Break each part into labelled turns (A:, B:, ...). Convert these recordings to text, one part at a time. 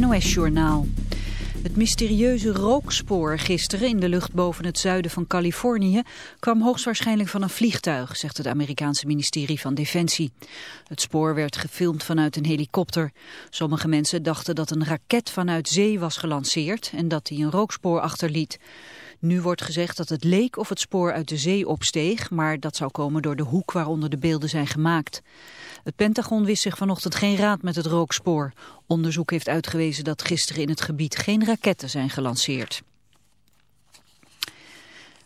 A: NOS-journaal. Het mysterieuze rookspoor gisteren in de lucht boven het zuiden van Californië kwam hoogstwaarschijnlijk van een vliegtuig, zegt het Amerikaanse ministerie van Defensie. Het spoor werd gefilmd vanuit een helikopter. Sommige mensen dachten dat een raket vanuit zee was gelanceerd en dat hij een rookspoor achterliet. Nu wordt gezegd dat het leek of het spoor uit de zee opsteeg, maar dat zou komen door de hoek waaronder de beelden zijn gemaakt. Het Pentagon wist zich vanochtend geen raad met het rookspoor. Onderzoek heeft uitgewezen dat gisteren in het gebied geen raketten zijn gelanceerd.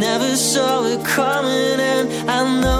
B: Never saw it coming, and I know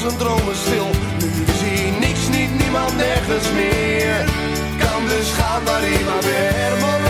C: zijn dromen stil. Nu zie niks, niet niemand, nergens meer. Kan dus gaan waar hij maar weer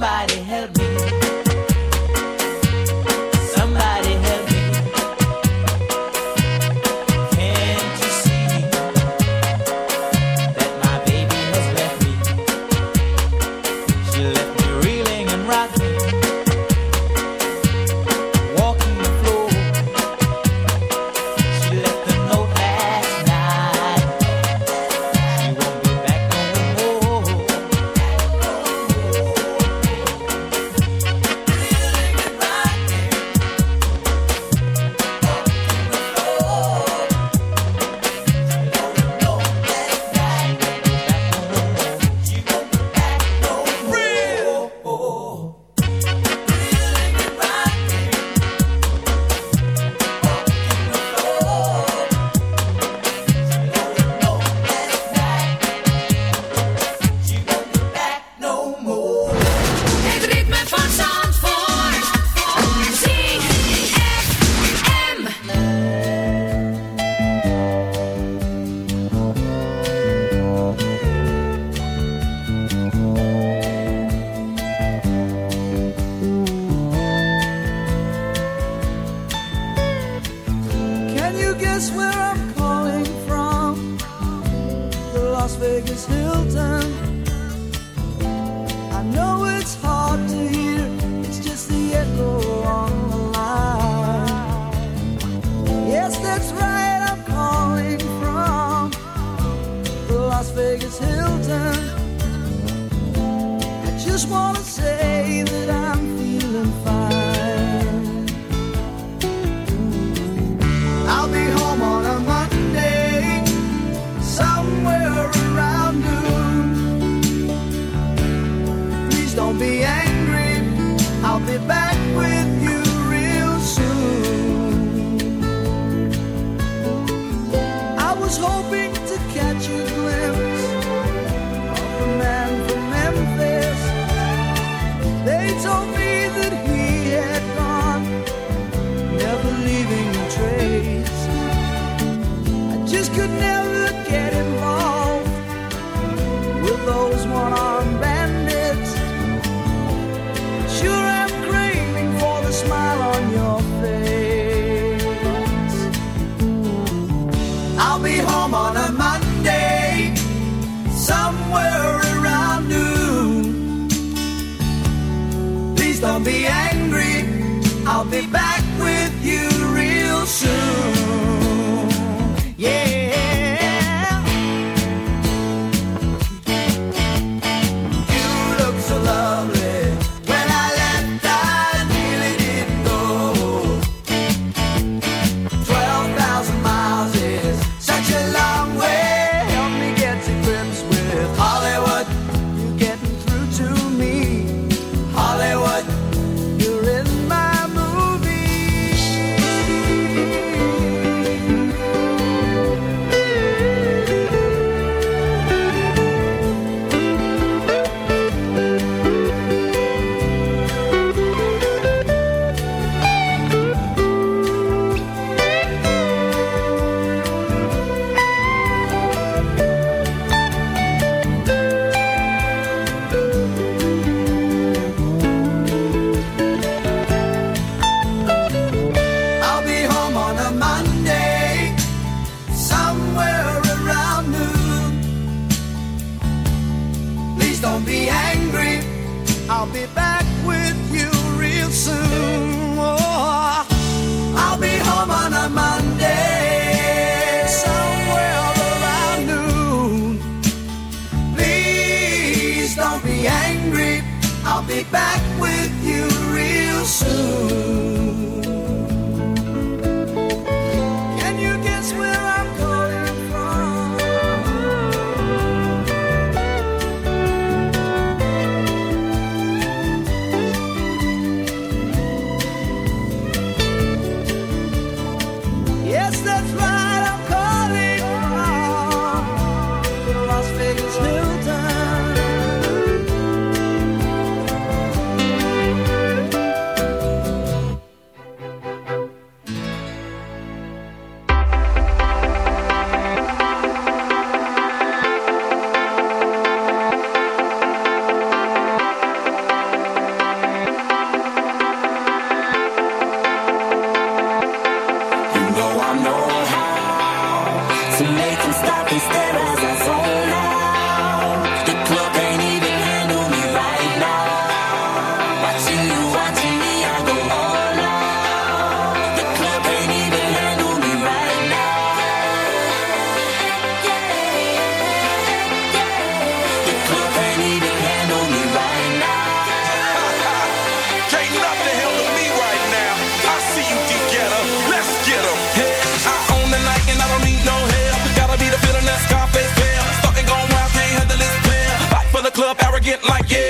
D: Somebody
E: like yeah.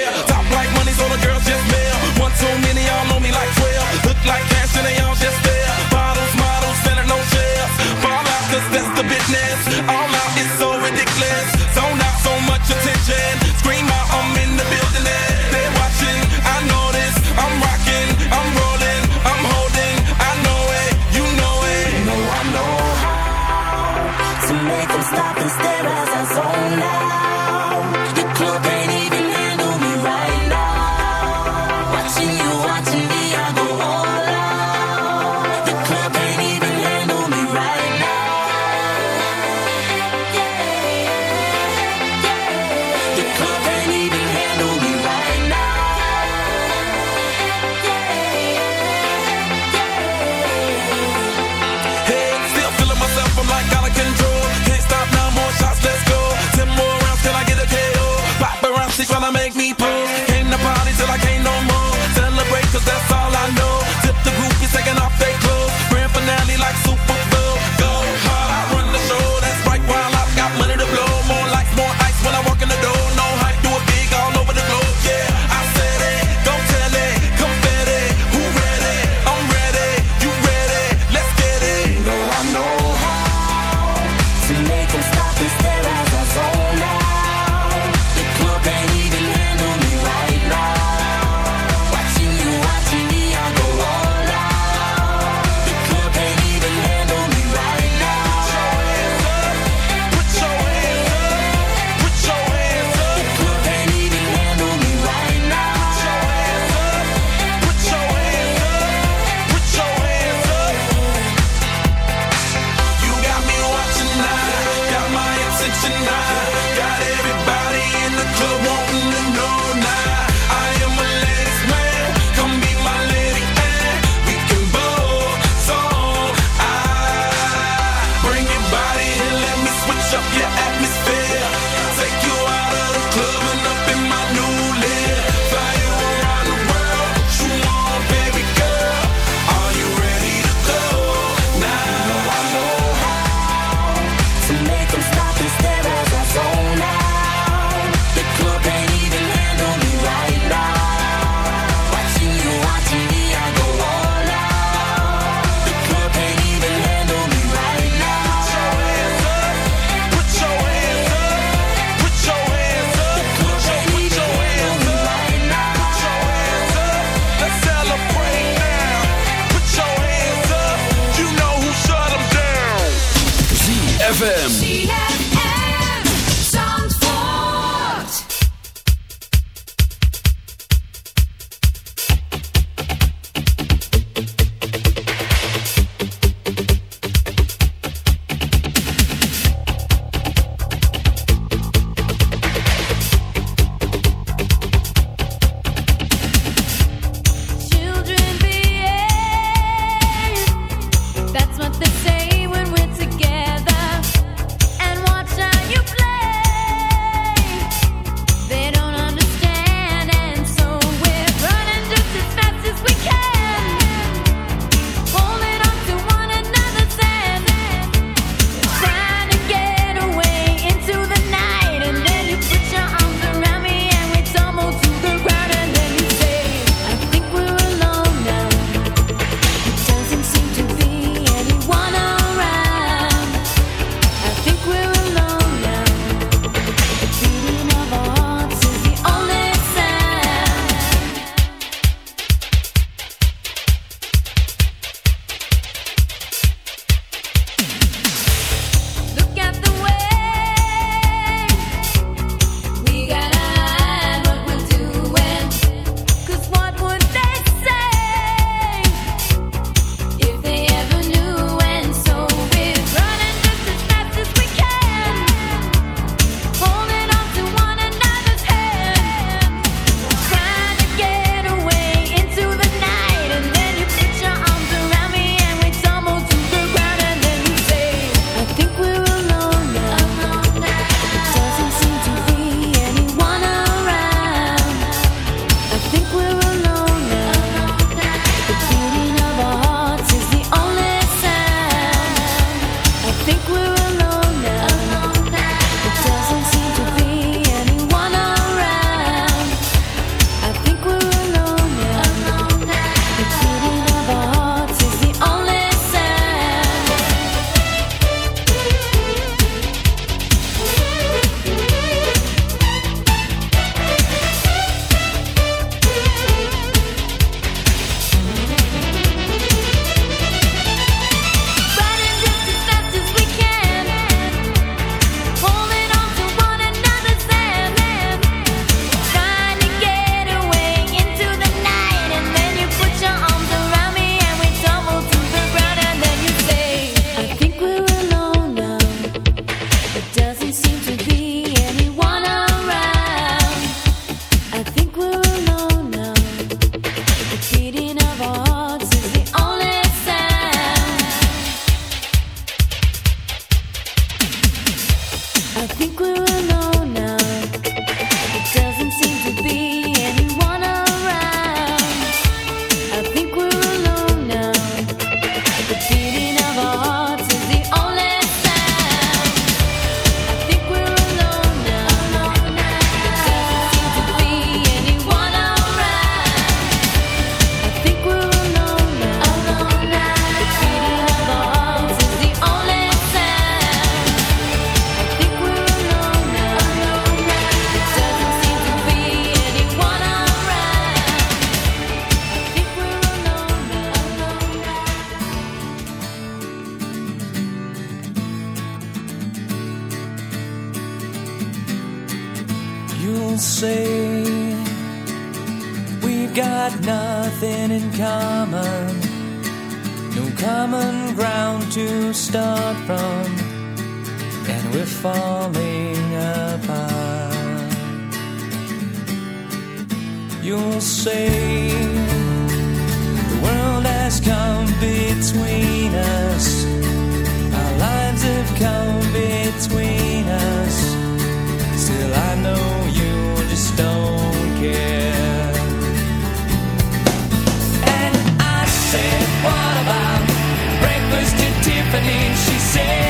B: happening, she said.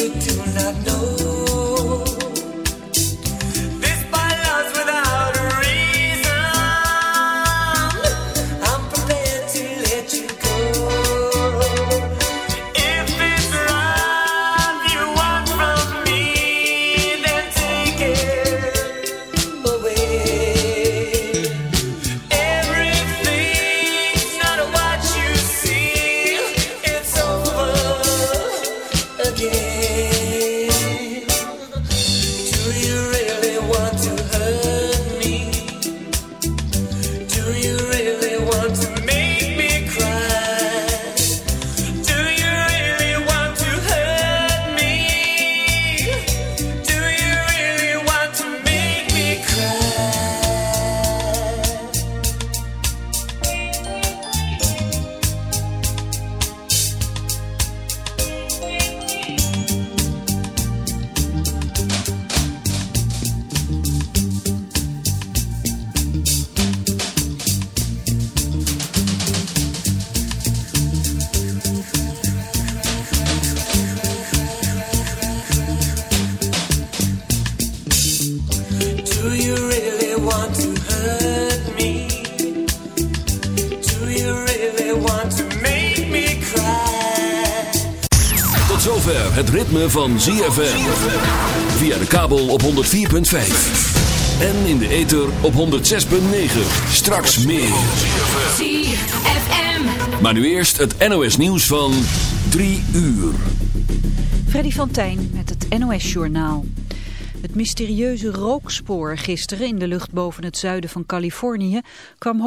F: you to love.
G: ZFM. Via de kabel op 104.5. En in de ether op 106.9. Straks meer.
H: ZFM.
G: Maar nu eerst het NOS nieuws van 3 uur.
A: Freddy van met het NOS Journaal. Het mysterieuze rookspoor gisteren in de lucht boven het zuiden van Californië kwam